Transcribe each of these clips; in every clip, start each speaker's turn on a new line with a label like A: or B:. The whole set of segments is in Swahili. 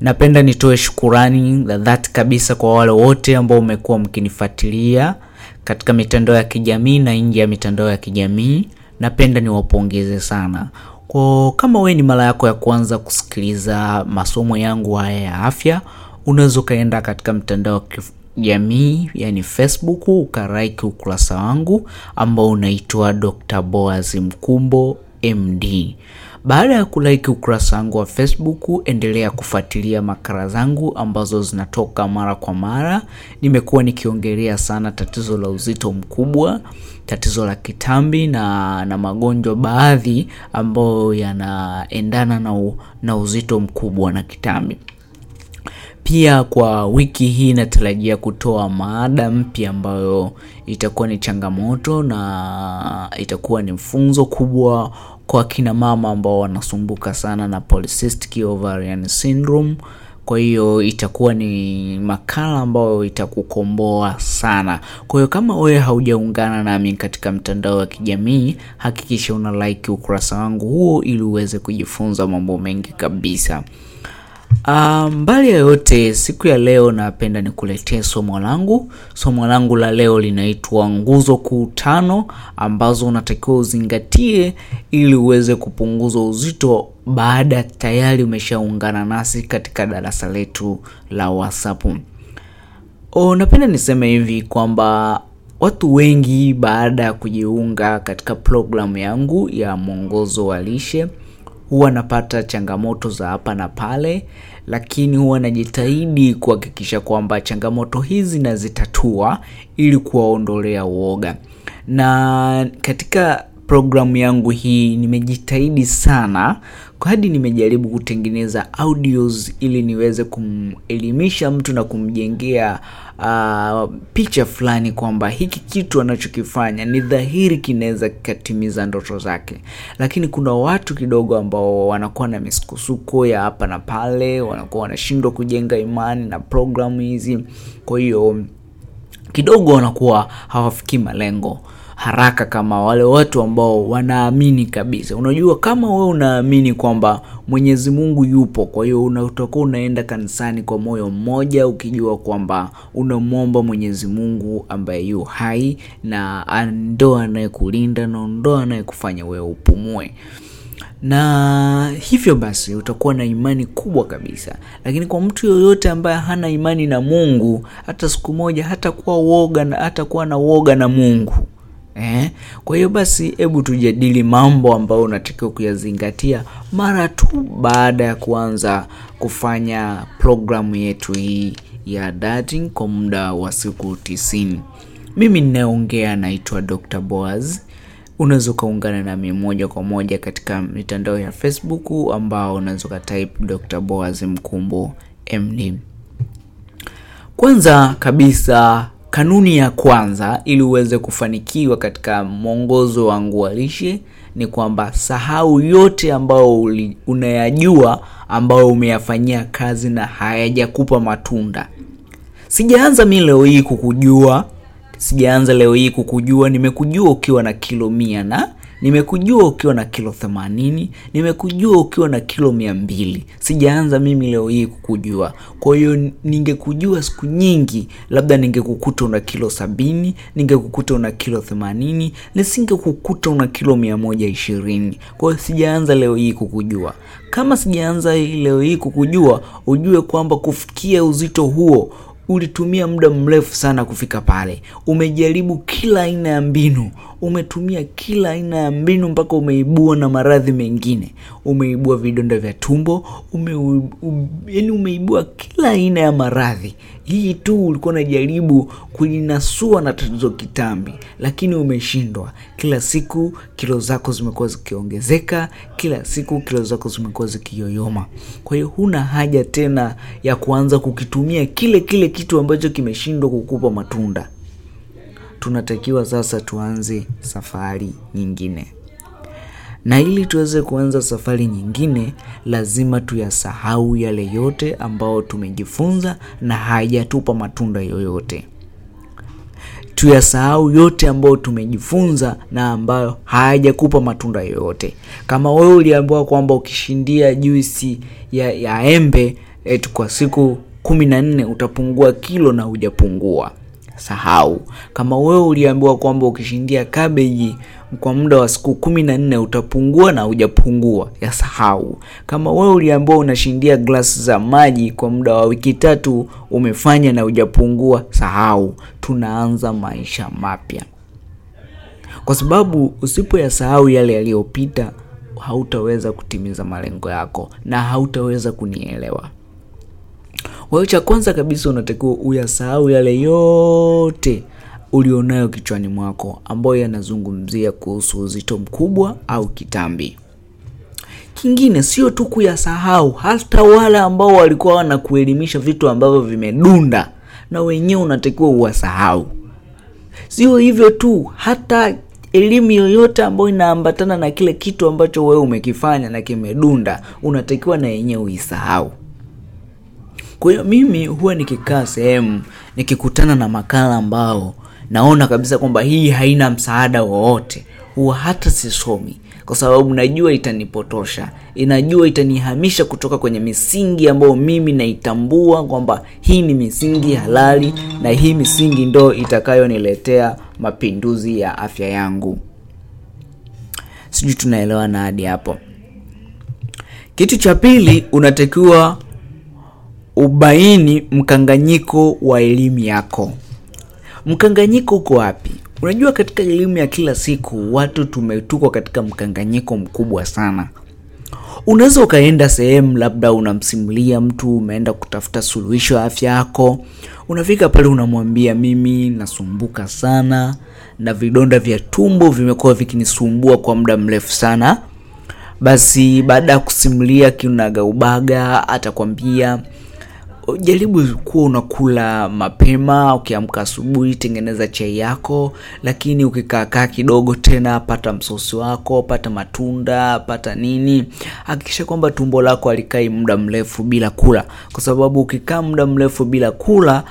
A: napenda nitoe shukurani la dhati kabisa kwa wale wote ambao umekuwa mkinifuatilia katika mitandao ya kijamii na nje ya mitandao ya kijamii. Napenda niwapongeze sana. Kwa kama we ni mara yako ya kwanza kusikiliza masomo yangu haya ya afya unaweza ukaenda katika mtandao wa kijamii yani facebook ukaraiki ukurasa wangu ambao unaitwa dr boaz mkumbo md baada ya kulaiki ukurasa wangu wa facebook endelea kufuatilia makala zangu ambazo zinatoka mara kwa mara. Nimekuwa nikiongelea sana tatizo la uzito mkubwa tatizo la kitambi na, na magonjwa baadhi ambayo yanaendana na, na uzito mkubwa na kitambi. Pia kwa wiki hii natarajia kutoa maada mpya ambayo itakuwa ni changamoto na itakuwa ni mfunzo kubwa kwa kina mama ambao wanasumbuka sana na polycystic ovarian syndrome. Kwa hiyo itakuwa ni makala ambayo itakukomboa sana. Kwa hiyo kama wewe haujaungana nami katika mtandao wa kijamii hakikisha una like ukurasa wangu huo ili uweze kujifunza mambo mengi kabisa Uh, mbali ya yote siku ya leo napenda nikuletee somo langu. Somo langu la leo linaitwa nguzo kuu tano ambazo unatakiwa uzingatie ili uweze kupunguza uzito baada tayari umeshaungana nasi katika darasa letu la whatsapp. O, napenda niseme hivi kwamba watu wengi baada ya kujiunga katika programu yangu ya mwongozo wa lishe huwa napata changamoto za hapa na pale lakini huwa najitahidi kuhakikisha kwamba changamoto hizi nazitatua ili kuwaondolea uoga. Na katika programu yangu hii nimejitahidi sana hadi nimejaribu kutengeneza audios ili niweze kumelimisha mtu na kumjengea uh, picha fulani kwamba hiki kitu anachokifanya ni dhahiri kinaweza kikatimiza ndoto zake. Lakini kuna watu kidogo ambao wanakuwa na misukosuko ya hapa na pale wanakuwa wanashindwa kujenga imani na programu hizi. Kwa hiyo kidogo wanakuwa hawafikii malengo haraka kama wale watu ambao wanaamini kabisa. Unajua kama wewe unaamini kwamba mwenyezi mungu yupo kwa hiyo utakuwa unaenda kanisani kwa moyo mmoja ukijua kwamba unamwomba mwenyezi mungu ambaye yu hai na ndo anayekulinda na ndo anayekufanya wewe upumue. Na hivyo basi utakuwa na imani kubwa kabisa. Lakini kwa mtu yoyote ambaye hana imani na mungu hata siku moja hatakuwa woga na hatakuwa na woga na mungu Eh? Kwa hiyo basi hebu tujadili mambo ambayo unatakiwa kuyazingatia mara tu baada ya kuanza kufanya programu yetu hii ya dating kwa muda wa siku tisini. Mimi ninayeongea naitwa Dr. Boaz. Unaweza ukaungana nami moja kwa moja katika mitandao ya Facebook ambao unaweza ukatype Dr. Boaz Mkumbo MD. Kwanza kabisa kanuni ya kwanza ili uweze kufanikiwa katika mwongozo wa lishe ni kwamba sahau yote ambayo unayajua ambayo umeyafanyia kazi na hayajakupa matunda. Sijaanza mi leo hii kukujua. Sijaanza leo hii kukujua. Nimekujua ukiwa na kilo mia na nimekujua ukiwa na kilo themanini nimekujua ukiwa na kilo mia mbili. Sijaanza mimi leo hii kukujua. Kwa hiyo ningekujua siku nyingi labda ningekukuta una kilo sabini ningekukuta una kilo themanini nisingekukuta una kilo mia moja ishirini. Kwa hiyo sijaanza leo hii kukujua. Kama sijaanza leo hii kukujua ujue kwamba kufikia uzito huo ulitumia muda mrefu sana kufika pale. Umejaribu kila aina ya mbinu umetumia kila aina ya mbinu mpaka umeibua na maradhi mengine. Umeibua vidonda vya tumbo ume, u, yani umeibua kila aina ya maradhi. Hii tu ulikuwa unajaribu kujinasua na tatizo kitambi lakini umeshindwa. Kila siku kilo zako zimekuwa zikiongezeka kila siku kilo zako zimekuwa zikiyoyoma. Kwa hiyo huna haja tena ya kuanza kukitumia kile kile kitu ambacho kimeshindwa kukupa matunda tunatakiwa sasa tuanze safari nyingine. Na ili tuweze kuanza safari nyingine lazima tuyasahau yale yote ambayo tumejifunza na hayajatupa matunda yoyote. Tuyasahau yote ambayo tumejifunza na ambayo hayajakupa matunda yoyote. Kama wewe uliambiwa kwamba ukishindia juisi ya, ya embe eti kwa siku kumi na nne utapungua kilo na hujapungua sahau. Kama wewe uliambiwa kwamba ukishindia kabeji kwa muda wa siku kumi na nne utapungua na hujapungua ya sahau. Kama wewe uliambiwa unashindia glasi za maji kwa muda wa wiki tatu umefanya na hujapungua sahau. Tunaanza maisha mapya. Kwa sababu usipo ya sahau yale yaliyopita hautaweza kutimiza malengo yako na hautaweza kunielewa kwa hiyo cha kwanza kabisa unatakiwa uyasahau yale yote ulionayo kichwani mwako ambayo yanazungumzia kuhusu uzito mkubwa au kitambi. Kingine sio tu kuyasahau hata wale ambao walikuwa wanakuelimisha vitu ambavyo vimedunda na wenyewe unatakiwa uwasahau. Sio hivyo tu hata elimu yoyote ambayo inaambatana na kile kitu ambacho wewe umekifanya na kimedunda unatakiwa na yenyewe uisahau kwa hiyo mimi huwa nikikaa sehemu nikikutana na makala ambao naona kabisa kwamba hii haina msaada wowote huwa hata sisomi. Kwa sababu najua itanipotosha inajua itanihamisha kutoka kwenye misingi ambayo mimi naitambua kwamba hii ni misingi halali na hii misingi ndo itakayoniletea mapinduzi ya afya yangu. Sijui tunaelewa na hadi hapo. Kitu cha pili unatakiwa ubaini mkanganyiko wa elimu yako. Mkanganyiko uko wapi? Unajua katika elimu ya kila siku watu tumetukwa katika mkanganyiko mkubwa sana. Unaweza ukaenda sehemu labda unamsimulia mtu umeenda kutafuta suluhisho ya afya yako. Unafika pale unamwambia mimi nasumbuka sana na vidonda vya tumbo vimekuwa vikinisumbua kwa muda mrefu sana. Basi baada ya kusimulia kinagaubaga atakwambia jaribu kuwa unakula mapema ukiamka asubuhi tengeneza chai yako lakini ukikaakaa kidogo tena pata msosi wako pata matunda pata nini. Hakikisha kwamba tumbo lako alikai muda mrefu bila kula. Kwa sababu ukikaa muda mrefu bila kula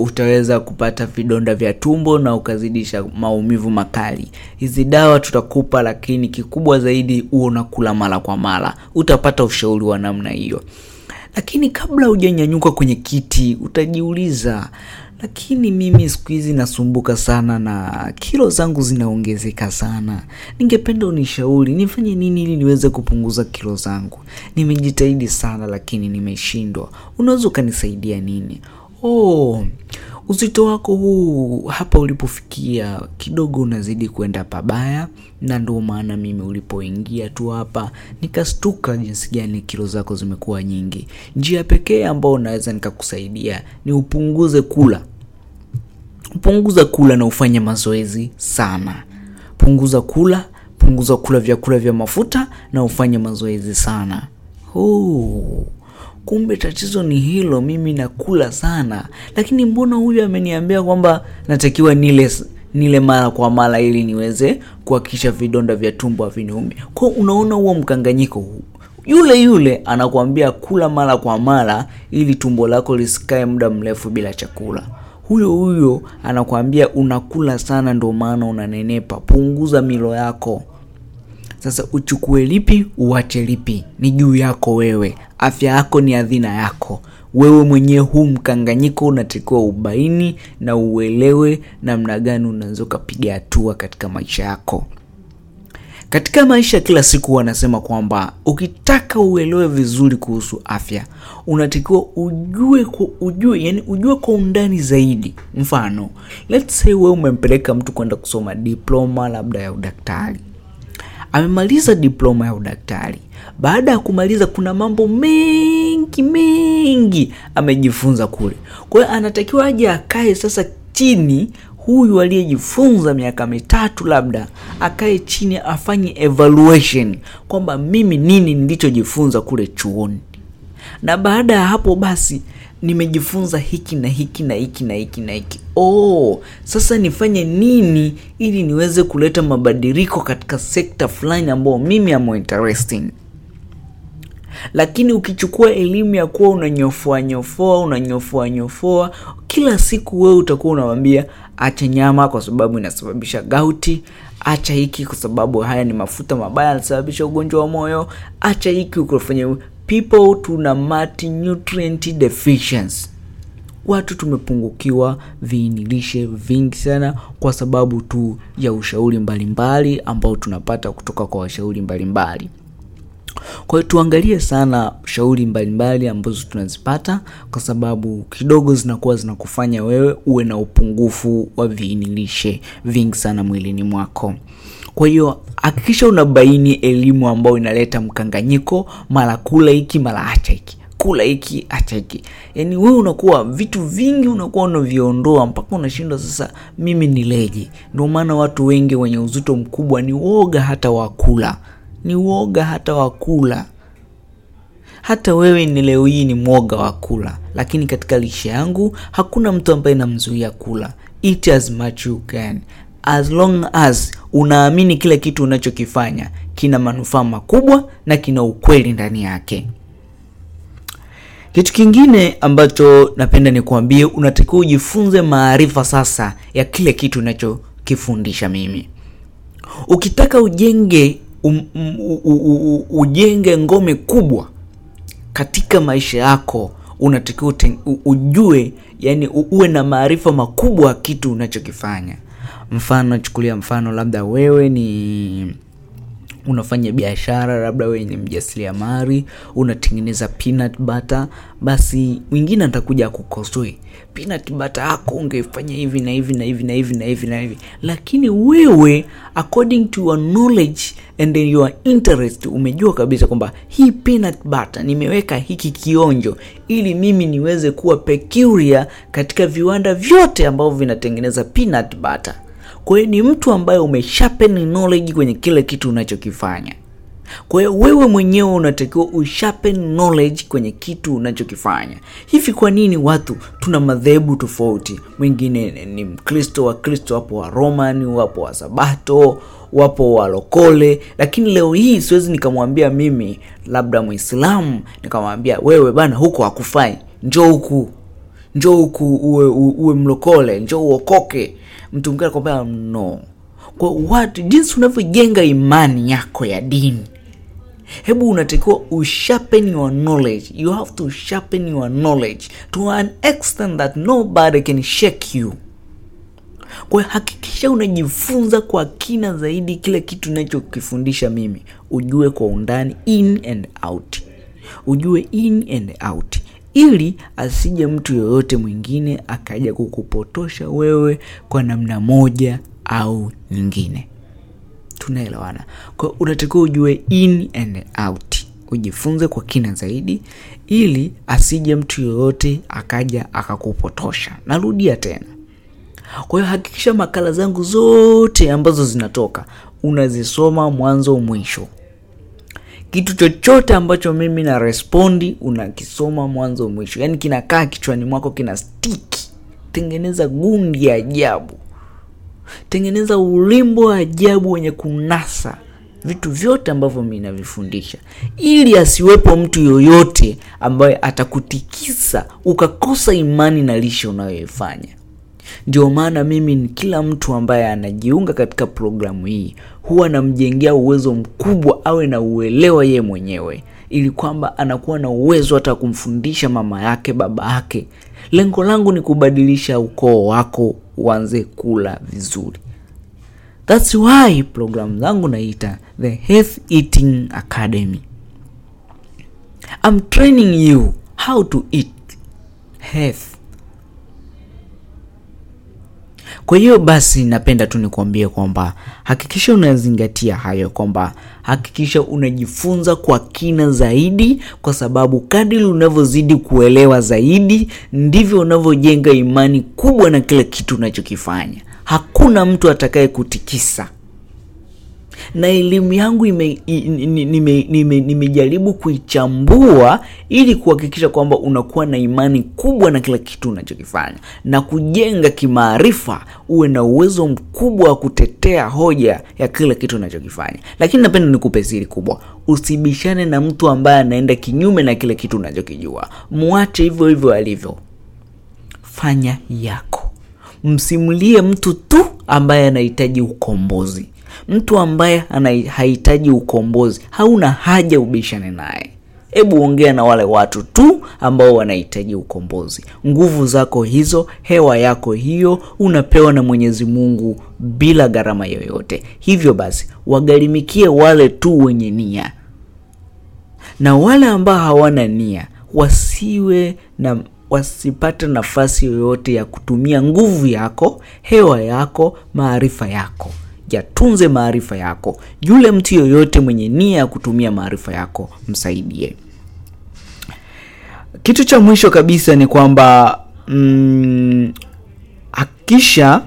A: utaweza kupata vidonda vya tumbo na ukazidisha maumivu makali. Hizi dawa tutakupa lakini kikubwa zaidi huo unakula mara kwa mara. Utapata ushauri wa namna hiyo lakini kabla hujanyanyuka kwenye kiti utajiuliza lakini mimi siku hizi nasumbuka sana na kilo zangu zinaongezeka sana. Ningependa unishauri nifanye nini ili niweze kupunguza kilo zangu? Nimejitahidi sana lakini nimeshindwa. Unaweza ukanisaidia nini? Oh uzito wako huu hapa ulipofikia kidogo unazidi kwenda pabaya na ndio maana mimi ulipoingia tu hapa nikastuka jinsi gani kilo zako zimekuwa nyingi. Njia pekee ambayo naweza nikakusaidia ni upunguze kula. Punguza kula na ufanye mazoezi sana. Punguza kula punguza kula vyakula vya mafuta na ufanye mazoezi sana. Oh kumbe tatizo ni hilo mimi nakula sana. Lakini mbona huyu ameniambia kwamba natakiwa nile nile mara kwa mara ili niweze kuhakikisha vidonda vya tumbo haviniumi. Kwao unaona huo mkanganyiko huu. Yule yule anakuambia kula mara kwa mara ili tumbo lako lisikae muda mrefu bila chakula. Huyo huyo anakuambia unakula sana ndio maana unanenepa. Punguza milo yako. Sasa uchukue lipi uache lipi? Ni juu yako wewe afya yako ni adhina yako. Wewe mwenyewe huu mkanganyiko unatakiwa ubaini na uelewe namna gani unaweza ukapiga hatua katika maisha yako. Katika maisha kila siku wanasema kwamba ukitaka uelewe vizuri kuhusu afya unatakiwa ujue kwa, ujue yani ujue kwa undani zaidi. Mfano let's say wewe umempeleka mtu kwenda kusoma diploma labda ya udaktari. Amemaliza diploma ya udaktari baada ya kumaliza kuna mambo mengi mengi amejifunza kule. Kwa hiyo anatakiwa aje akae sasa chini huyu aliyejifunza miaka mitatu labda akae chini afanye evaluation kwamba mimi nini nilichojifunza kule chuoni. Na baada ya hapo basi nimejifunza hiki na hiki na hiki na hiki na hiki. Oh sasa nifanye nini ili niweze kuleta mabadiliko katika sekta fulani ambayo mimi am interesting lakini ukichukua elimu ya kuwa unanyofoa nyofoa unanyofoa nyofoa kila siku wewe utakuwa unawambia acha nyama kwa sababu inasababisha gauti acha hiki kwa sababu haya ni mafuta mabaya yanasababisha ugonjwa wa moyo acha hiki ukufanya people tuna multinutrient deficiency. Watu tumepungukiwa viinilishe vingi sana kwa sababu tu ya ushauri mbalimbali ambao tunapata kutoka kwa washauri mbalimbali kwa hiyo tuangalie sana shauri mbalimbali ambazo tunazipata kwa sababu kidogo zinakuwa zinakufanya wewe uwe na upungufu wa viinilishe vingi sana mwilini mwako. Kwa hiyo hakikisha unabaini elimu ambayo inaleta mkanganyiko mara kula hiki mara acha hiki. Kula hiki acha hiki. Yaani wewe unakuwa vitu vingi unakuwa unaviondoa mpaka unashindwa sasa mimi nileje ndio maana watu wengi wenye uzito mkubwa ni woga hata wakula ni uoga hata wakula hata wewe ni leo hii ni mwoga wa kula. Lakini katika lishe yangu hakuna mtu ambaye namzuia kula. Eat as much you can. As long as unaamini kile kitu unachokifanya kina manufaa makubwa na kina ukweli ndani yake. Kitu kingine ambacho napenda nikuambie unatakiwa ujifunze maarifa sasa ya kile kitu unachokifundisha mimi. Ukitaka ujenge um, um, u, u, u, ujenge ngome kubwa katika maisha yako unatakiwa ujue yani uwe na maarifa makubwa kitu unachokifanya. Mfano chukulia mfano labda wewe ni unafanya biashara labda wewe ni mjasiriamali unatengeneza peanut butter basi mwingine atakuja kukosoe peanut butter yako ungefanya hivi na hivi na hivi na hivi na hivi na hivi. Lakini wewe according to your knowledge and your interest umejua kabisa kwamba hii peanut butter nimeweka hiki kionjo ili mimi niweze kuwa peculiar katika viwanda vyote ambavyo vinatengeneza peanut butter kwa hiyo ni mtu ambaye umesharpen knowledge kwenye kile kitu unachokifanya. Kwa hiyo wewe mwenyewe unatakiwa usharpen knowledge kwenye kitu unachokifanya. Hivi kwa nini watu tuna madhehebu tofauti? Mwingine ni mkristo wakristo wapo wa roman wapo wa sabato wapo walokole lakini leo hii siwezi nikamwambia mimi labda mwislamu nikamwambia wewe bana huko hakufai. Njoo huku. Njoo huku uwe, uwe mlokole njoo uokoke mtu mwingine akwambia no. Kwa watu jinsi unavyojenga imani yako ya dini. Hebu unatakiwa usharpen your knowledge. You have to sharpen your knowledge to an extent that nobody can shake you. Kwa hakikisha unajifunza kwa kina zaidi kile kitu unachokifundisha mimi. Ujue kwa undani in and out. Ujue in and out ili asije mtu yoyote mwingine akaja kukupotosha wewe kwa namna moja au nyingine. Tunaelewana. Kwa unatakiwa ujue in and out. Ujifunze kwa kina zaidi ili asije mtu yoyote akaja akakupotosha. Narudia tena. Kwa hiyo hakikisha makala zangu zote ambazo zinatoka unazisoma mwanzo mwisho kitu chochote ambacho mimi na respondi unakisoma mwanzo mwisho. Yaani kinakaa kichwani mwako kina stiki tengeneza gundi ya ajabu. Tengeneza ulimbo wa ajabu wenye kunasa vitu vyote ambavyo mi navifundisha. Ili asiwepo mtu yoyote ambaye atakutikisa ukakosa imani na lishe unayoifanya ndio maana mimi ni kila mtu ambaye anajiunga katika programu hii huwa namjengea uwezo mkubwa awe na uelewa ye mwenyewe ili kwamba anakuwa na uwezo hata kumfundisha mama yake baba yake. Lengo langu ni kubadilisha ukoo wako uanze kula vizuri. Thats why programu zangu naita the health eating academy. I'm training you how to eat health kwa hiyo basi napenda tu nikuambie kwamba hakikisha unazingatia hayo kwamba hakikisha unajifunza kwa kina zaidi kwa sababu kadri unavyozidi kuelewa zaidi ndivyo unavyojenga imani kubwa na kila kitu unachokifanya. Hakuna mtu atakaye kutikisa na elimu yangu nimejaribu nime, nime, nime kuichambua ili kuhakikisha kwamba unakuwa na imani kubwa na kila kitu unachokifanya. Na kujenga kimaarifa uwe na uwezo mkubwa wa kutetea hoja ya kila kitu unachokifanya. Lakini napenda nikupe siri kubwa. Usibishane na mtu ambaye anaenda kinyume na kile kitu unachokijua. Mwache hivyo hivyo alivyo. Fanya yako. Msimulie mtu tu ambaye anahitaji ukombozi mtu ambaye hahitaji ukombozi hauna haja ubishane naye hebu ongea na wale watu tu ambao wanahitaji ukombozi. Nguvu zako hizo, hewa yako hiyo, unapewa na Mwenyezi Mungu bila gharama yoyote. Hivyo basi, wagharimikie wale tu wenye nia, na wale ambao hawana nia wasiwe na wasipate nafasi yoyote ya kutumia nguvu yako, hewa yako, maarifa yako. Yatunze maarifa yako. Yule mtu yoyote mwenye nia ya kutumia maarifa yako, msaidie. Kitu cha mwisho kabisa ni kwamba mm, hakikisha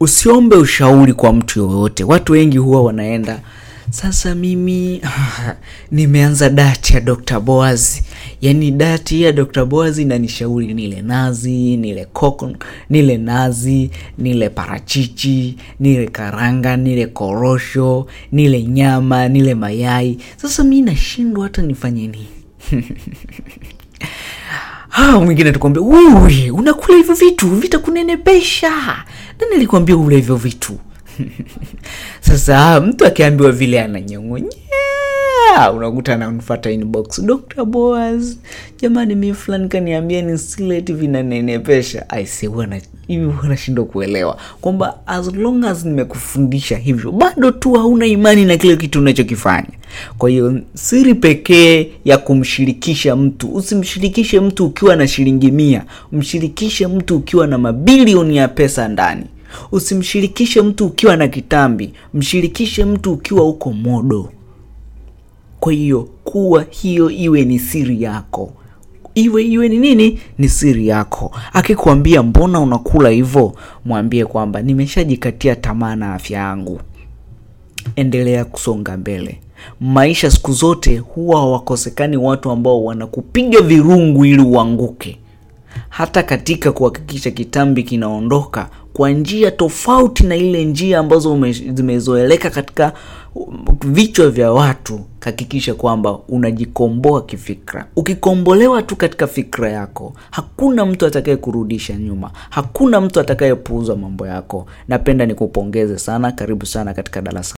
A: usiombe ushauri kwa mtu yoyote. Watu wengi huwa wanaenda sasa mimi nimeanza dati ya Dr. Boaz, yaani dati ya Dr. Boaz inanishauri nile nazi, nile koko, nile nazi, nile parachichi, nile karanga, nile korosho, nile nyama, nile mayai. Sasa mi nashindwa hata nifanye nini? Ah, mwingine tukwambia wewe unakula hivyo vitu vitakunenepesha. Nani alikwambia ule hivyo vitu? Sasa mtu akiambiwa vile ananyong'onyea, unakuta anamfuata inbox, Dr. Boaz, jamani, mi fulani kaniambia ni sileti vinanenepesha. Aise, hivi wanashindwa kuelewa kwamba as long as nimekufundisha hivyo, bado tu hauna imani na kile kitu unachokifanya. Kwa hiyo siri pekee ya kumshirikisha mtu, usimshirikishe mtu ukiwa na shilingi mia, mshirikishe mtu ukiwa na mabilioni ya pesa ndani. Usimshirikishe mtu ukiwa na kitambi, mshirikishe mtu ukiwa uko modo. Kwa hiyo kuwa hiyo iwe ni siri yako, iwe iwe ni nini, ni siri yako. Akikwambia mbona unakula hivyo, mwambie kwamba nimeshajikatia tamaa na afya yangu. Endelea kusonga mbele. Maisha siku zote huwa hawakosekani watu ambao wanakupiga virungu ili uanguke hata katika kuhakikisha kitambi kinaondoka kwa njia tofauti na ile njia ambazo zimezoeleka katika vichwa vya watu, hakikisha kwamba unajikomboa kifikra. Ukikombolewa tu katika fikra yako, hakuna mtu atakaye kurudisha nyuma, hakuna mtu atakayepuuza mambo yako. Napenda nikupongeze sana, karibu sana katika darasa